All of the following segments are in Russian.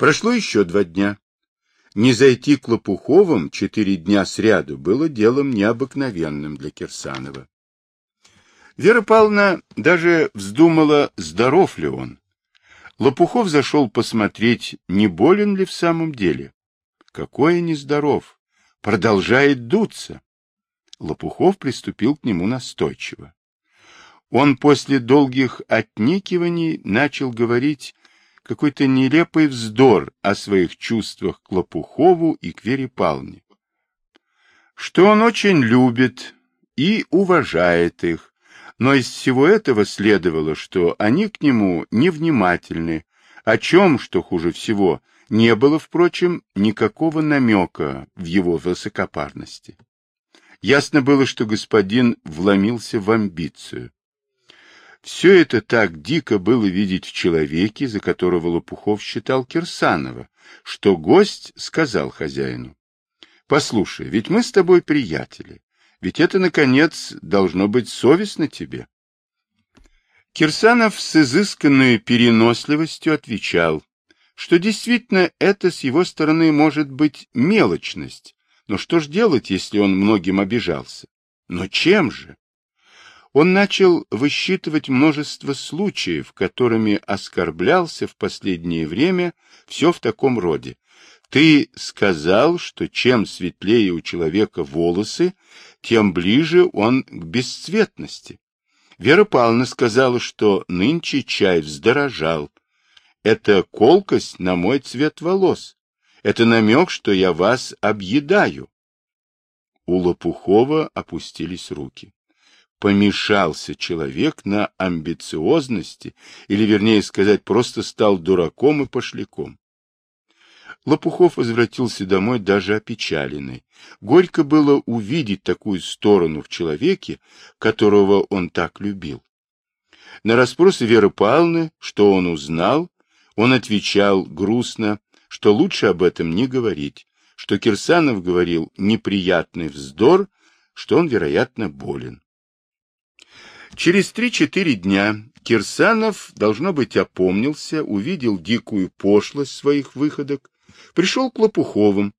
Прошло еще два дня. Не зайти к Лопуховым четыре дня сряду было делом необыкновенным для Кирсанова. Вера Павловна даже вздумала, здоров ли он. Лопухов зашел посмотреть, не болен ли в самом деле. Какой нездоров! Продолжает дуться. Лопухов приступил к нему настойчиво. Он после долгих отникиваний начал говорить какой-то нелепый вздор о своих чувствах к Лопухову и к Вере Павловне. Что он очень любит и уважает их, но из всего этого следовало, что они к нему невнимательны, о чем, что хуже всего, не было, впрочем, никакого намека в его высокопарности. Ясно было, что господин вломился в амбицию. Все это так дико было видеть в человеке, за которого Лопухов считал Кирсанова, что гость сказал хозяину. — Послушай, ведь мы с тобой приятели, ведь это, наконец, должно быть совестно тебе. Кирсанов с изысканной переносливостью отвечал, что действительно это с его стороны может быть мелочность, но что ж делать, если он многим обижался? Но чем же? Он начал высчитывать множество случаев, которыми оскорблялся в последнее время все в таком роде. Ты сказал, что чем светлее у человека волосы, тем ближе он к бесцветности. Вера Павловна сказала, что нынче чай вздорожал. Это колкость на мой цвет волос. Это намек, что я вас объедаю. У Лопухова опустились руки помешался человек на амбициозности, или, вернее сказать, просто стал дураком и пошляком. Лопухов возвратился домой даже опечаленный. Горько было увидеть такую сторону в человеке, которого он так любил. На расспросы Веры Павловны, что он узнал, он отвечал грустно, что лучше об этом не говорить, что Кирсанов говорил неприятный вздор, что он, вероятно, болен. Через три-четыре дня Кирсанов, должно быть, опомнился, увидел дикую пошлость своих выходок, пришел к Лопуховым,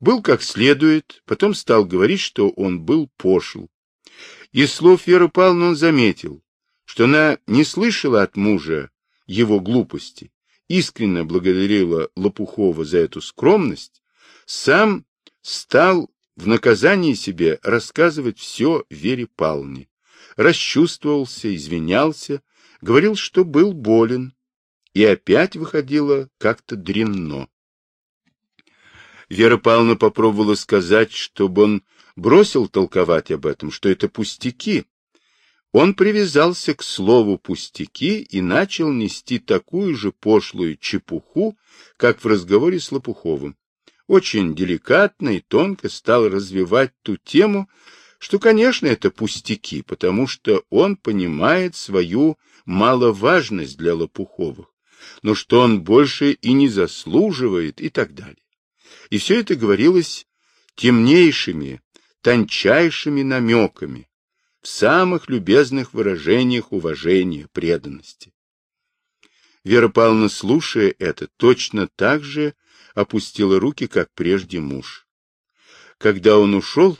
был как следует, потом стал говорить, что он был пошел. Из слов Веры Павловны он заметил, что она не слышала от мужа его глупости, искренне благодарила Лопухова за эту скромность, сам стал в наказании себе рассказывать все Вере Павловне расчувствовался, извинялся, говорил, что был болен, и опять выходило как-то дрянно. Вера Павловна попробовала сказать, чтобы он бросил толковать об этом, что это пустяки. Он привязался к слову «пустяки» и начал нести такую же пошлую чепуху, как в разговоре с Лопуховым. Очень деликатно и тонко стал развивать ту тему, что, конечно, это пустяки, потому что он понимает свою маловажность для Лопуховых, но что он больше и не заслуживает и так далее. И все это говорилось темнейшими, тончайшими намеками, в самых любезных выражениях уважения, преданности. Вера Павловна, слушая это, точно так же опустила руки, как прежде муж. Когда он ушел,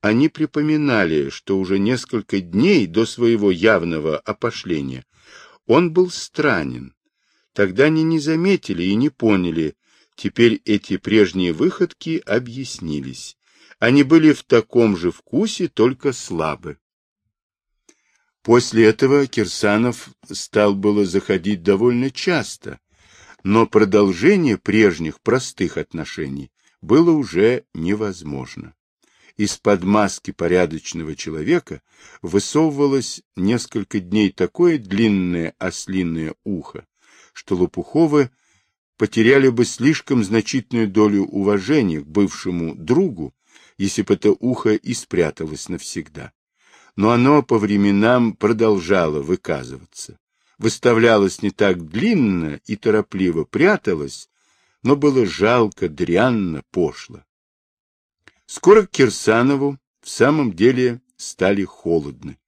они припоминали, что уже несколько дней до своего явного опошления он был странен. Тогда они не заметили и не поняли, теперь эти прежние выходки объяснились. Они были в таком же вкусе, только слабы. После этого Кирсанов стал было заходить довольно часто, но продолжение прежних простых отношений было уже невозможно из-под маски порядочного человека высовывалось несколько дней такое длинное ослиное ухо, что Лопуховы потеряли бы слишком значительную долю уважения к бывшему другу, если бы это ухо и спряталось навсегда. Но оно по временам продолжало выказываться. Выставлялось не так длинно и торопливо пряталось, но было жалко, дрянно, пошло. Скоро к Кирсанову в самом деле стали холодны.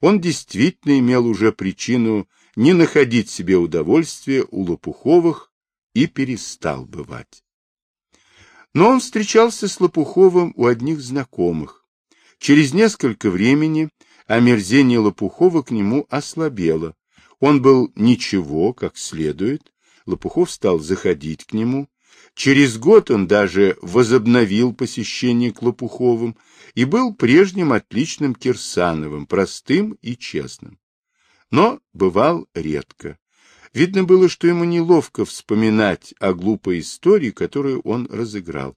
Он действительно имел уже причину не находить себе удовольствия у Лопуховых, и перестал бывать. Но он встречался с Лопуховым у одних знакомых. Через несколько времени омерзение Лопухова к нему ослабело. Он был ничего, как следует. Лопухов стал заходить к нему. Через год он даже возобновил посещение к Лопуховым и был прежним отличным Кирсановым, простым и честным. Но бывал редко. Видно было, что ему неловко вспоминать о глупой истории, которую он разыграл.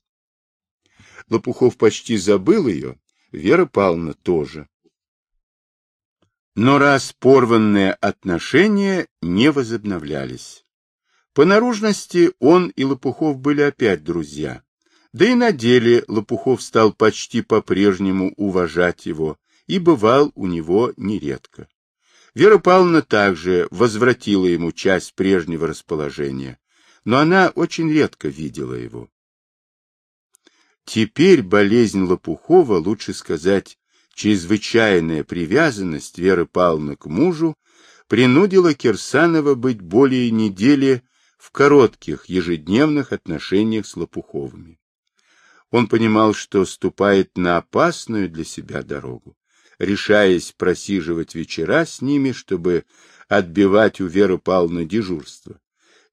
Лопухов почти забыл ее, Вера Павловна тоже. Но раз порванные отношения не возобновлялись. По наружности он и Лопухов были опять друзья. Да и на деле Лопухов стал почти по-прежнему уважать его и бывал у него нередко. Вера Павловна также возвратила ему часть прежнего расположения, но она очень редко видела его. Теперь болезнь Лопухова, лучше сказать, чрезвычайная привязанность Веры Павловны к мужу, принудила Кирсанова быть более недели в коротких ежедневных отношениях с Лопуховыми. Он понимал, что ступает на опасную для себя дорогу, решаясь просиживать вечера с ними, чтобы отбивать у Веры Павловны дежурство.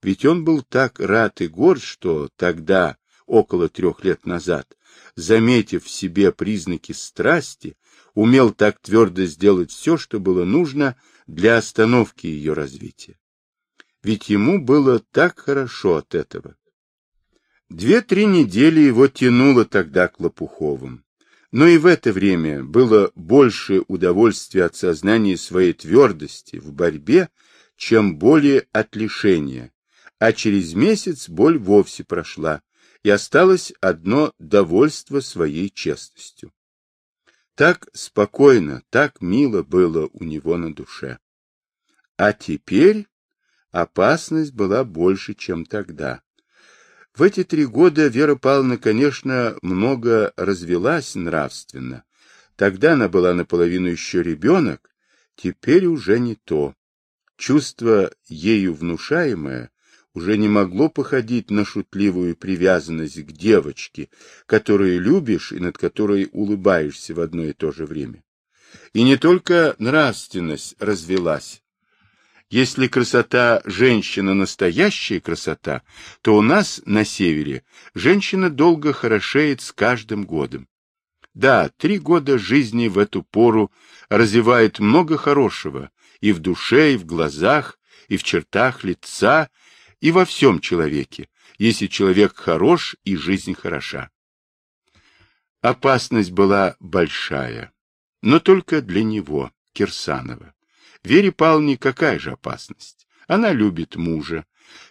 Ведь он был так рад и горд, что тогда, около трех лет назад, заметив в себе признаки страсти, умел так твердо сделать все, что было нужно для остановки ее развития. Ведь ему было так хорошо от этого. Две-три недели его тянуло тогда к Лопуховым. Но и в это время было больше удовольствия от сознания своей твердости в борьбе, чем более от лишения, а через месяц боль вовсе прошла, и осталось одно довольство своей честностью. Так спокойно, так мило было у него на душе. А теперь опасность была больше, чем тогда. В эти три года Вера Павловна, конечно, много развелась нравственно. Тогда она была наполовину еще ребенок, теперь уже не то. Чувство, ею внушаемое, уже не могло походить на шутливую привязанность к девочке, которую любишь и над которой улыбаешься в одно и то же время. И не только нравственность развелась. Если красота женщина настоящая красота, то у нас на севере женщина долго хорошеет с каждым годом. Да, три года жизни в эту пору развивает много хорошего и в душе, и в глазах, и в чертах лица, и во всем человеке, если человек хорош и жизнь хороша. Опасность была большая, но только для него, Кирсанова. Вере Павловне какая же опасность? Она любит мужа.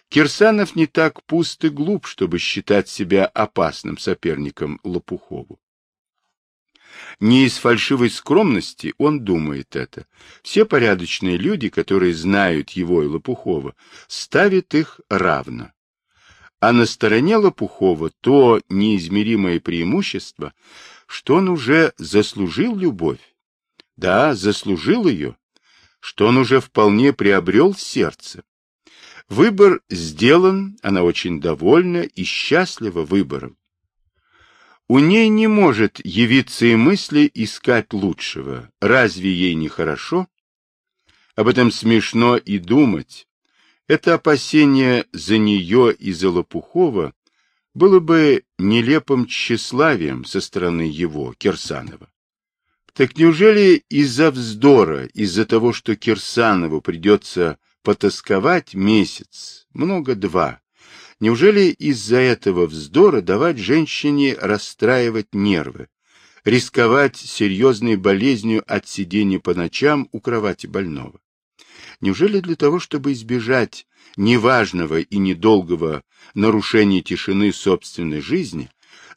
Кирсанов не так пуст и глуп, чтобы считать себя опасным соперником Лопухову. Не из фальшивой скромности он думает это. Все порядочные люди, которые знают его и Лопухова, ставят их равно. А на стороне Лопухова то неизмеримое преимущество, что он уже заслужил любовь. Да, заслужил ее, что он уже вполне приобрел сердце. Выбор сделан, она очень довольна и счастлива выбором. У ней не может явиться и мысли искать лучшего. Разве ей не хорошо? Об этом смешно и думать. Это опасение за нее и за Лопухова было бы нелепым тщеславием со стороны его, Кирсанова. Так неужели из-за вздора, из-за того, что Кирсанову придется потасковать месяц, много-два, Неужели из-за этого вздора давать женщине расстраивать нервы, рисковать серьезной болезнью от сидения по ночам у кровати больного? Неужели для того, чтобы избежать неважного и недолгого нарушения тишины собственной жизни,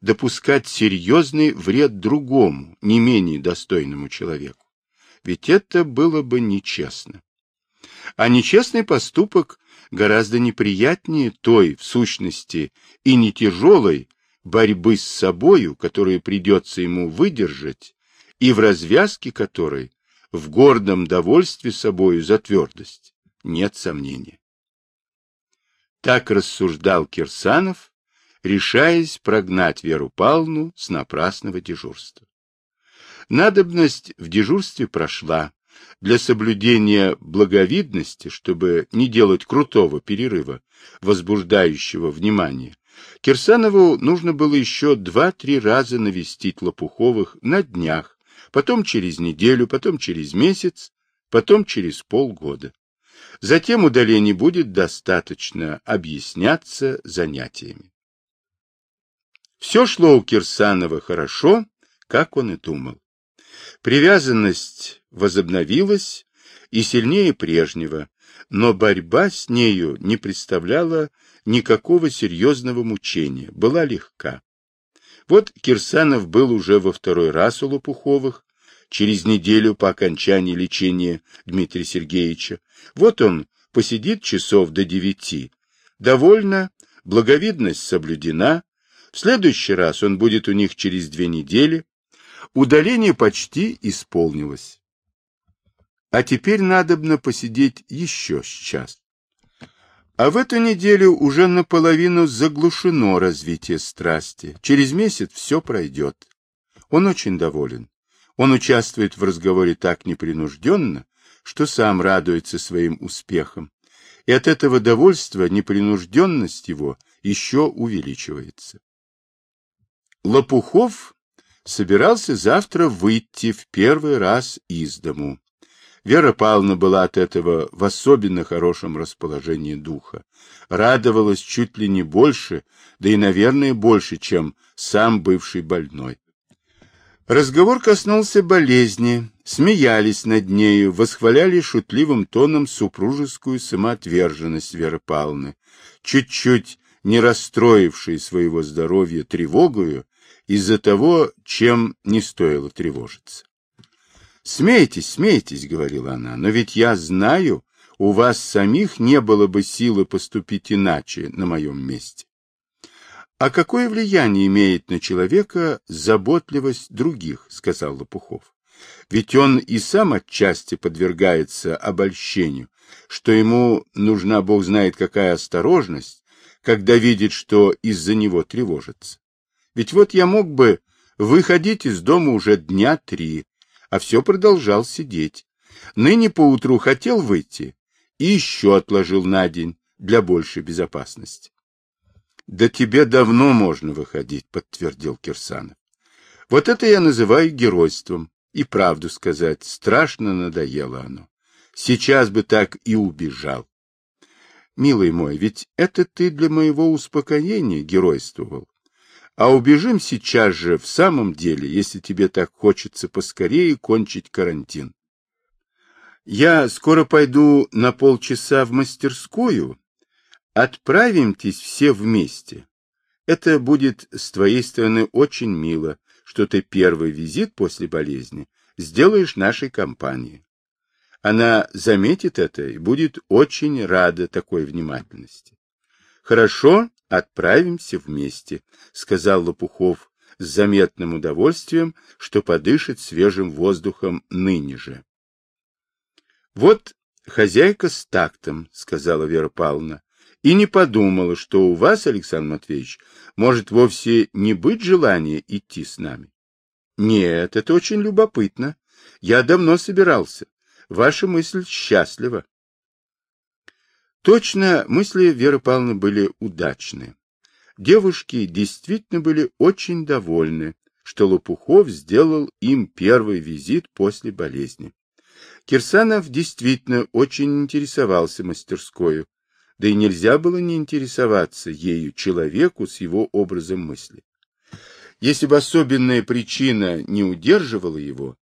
допускать серьезный вред другому, не менее достойному человеку? Ведь это было бы нечестно. А нечестный поступок гораздо неприятнее той, в сущности, и не тяжелой борьбы с собою, которую придется ему выдержать, и в развязке которой, в гордом довольстве собою за твердость, нет сомнения. Так рассуждал Кирсанов, решаясь прогнать Веру Павловну с напрасного дежурства. Надобность в дежурстве прошла. Для соблюдения благовидности, чтобы не делать крутого перерыва, возбуждающего внимание, Кирсанову нужно было еще два-три раза навестить Лопуховых на днях, потом через неделю, потом через месяц, потом через полгода. Затем удалений будет достаточно объясняться занятиями. Все шло у Кирсанова хорошо, как он и думал. Привязанность возобновилась и сильнее прежнего, но борьба с нею не представляла никакого серьезного мучения, была легка. Вот Кирсанов был уже во второй раз у Лопуховых, через неделю по окончании лечения Дмитрия Сергеевича. Вот он посидит часов до девяти. Довольно, благовидность соблюдена. В следующий раз он будет у них через две недели. Удаление почти исполнилось. А теперь надобно посидеть еще сейчас. А в эту неделю уже наполовину заглушено развитие страсти. Через месяц все пройдет. Он очень доволен. Он участвует в разговоре так непринужденно, что сам радуется своим успехам. И от этого довольства непринужденность его еще увеличивается. Лопухов собирался завтра выйти в первый раз из дому. Вера Павловна была от этого в особенно хорошем расположении духа. Радовалась чуть ли не больше, да и, наверное, больше, чем сам бывший больной. Разговор коснулся болезни, смеялись над нею, восхваляли шутливым тоном супружескую самоотверженность Веры Павловны, чуть-чуть не расстроившей своего здоровья тревогою из-за того, чем не стоило тревожиться. «Смейтесь, смейтесь», — говорила она, — «но ведь я знаю, у вас самих не было бы силы поступить иначе на моем месте. А какое влияние имеет на человека заботливость других, сказал Лопухов. Ведь он и сам отчасти подвергается обольщению, что ему нужна бог знает какая осторожность, когда видит, что из-за него тревожится. Ведь вот я мог бы выходить из дома уже дня три, а все продолжал сидеть. Ныне поутру хотел выйти и еще отложил на день для большей безопасности. — Да тебе давно можно выходить, — подтвердил Кирсанов. — Вот это я называю геройством. И правду сказать, страшно надоело оно. Сейчас бы так и убежал. Милый мой, ведь это ты для моего успокоения геройствовал. А убежим сейчас же в самом деле, если тебе так хочется поскорее кончить карантин. Я скоро пойду на полчаса в мастерскую, Отправимтесь все вместе. Это будет с твоей стороны очень мило, что ты первый визит после болезни сделаешь нашей компании. Она заметит это и будет очень рада такой внимательности. Хорошо, отправимся вместе, сказал Лопухов с заметным удовольствием, что подышит свежим воздухом ныне же. Вот хозяйка с тактом, сказала Вера Павловна, и не подумала, что у вас, Александр Матвеевич, может вовсе не быть желания идти с нами. Нет, это очень любопытно. Я давно собирался. Ваша мысль счастлива. Точно, мысли Веры Павловны были удачны. Девушки действительно были очень довольны, что Лопухов сделал им первый визит после болезни. Кирсанов действительно очень интересовался мастерскою, да и нельзя было не интересоваться ею человеку с его образом мысли. Если бы особенная причина не удерживала его,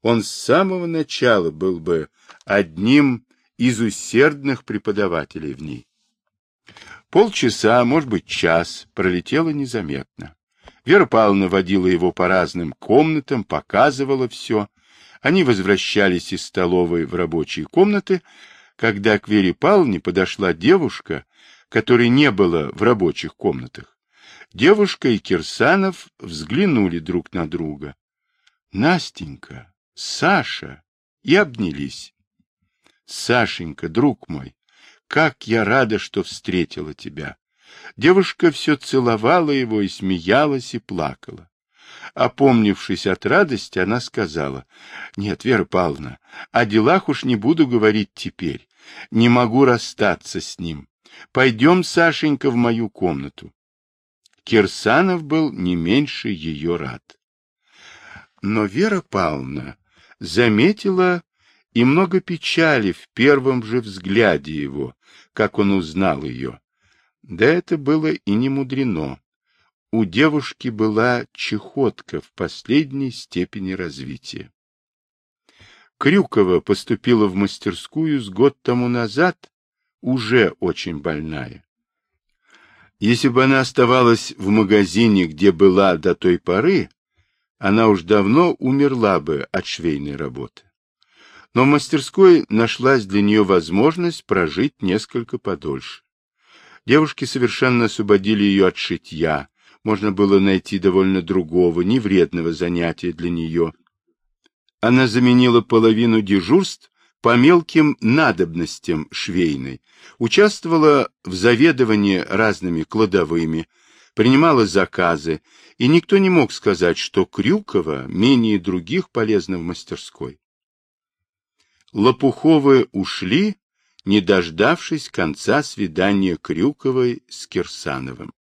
он с самого начала был бы одним из усердных преподавателей в ней. Полчаса, может быть, час пролетело незаметно. Вера Павловна водила его по разным комнатам, показывала все. Они возвращались из столовой в рабочие комнаты, когда к Вере Павловне подошла девушка, которой не было в рабочих комнатах. Девушка и Кирсанов взглянули друг на друга. Настенька, Саша, и обнялись. Сашенька, друг мой, как я рада, что встретила тебя. Девушка все целовала его и смеялась, и плакала. Опомнившись от радости, она сказала, «Нет, Вера Павловна, о делах уж не буду говорить теперь. Не могу расстаться с ним. Пойдем, Сашенька, в мою комнату». Кирсанов был не меньше ее рад. Но Вера Павловна заметила и много печали в первом же взгляде его, как он узнал ее. Да это было и не мудрено. У девушки была чехотка в последней степени развития. Крюкова поступила в мастерскую с год тому назад, уже очень больная. Если бы она оставалась в магазине, где была до той поры, она уж давно умерла бы от швейной работы. Но в мастерской нашлась для нее возможность прожить несколько подольше. Девушки совершенно освободили ее от шитья, можно было найти довольно другого, невредного занятия для нее. Она заменила половину дежурств по мелким надобностям швейной, участвовала в заведовании разными кладовыми, принимала заказы, и никто не мог сказать, что Крюкова менее других полезна в мастерской. Лопуховы ушли, не дождавшись конца свидания Крюковой с Кирсановым.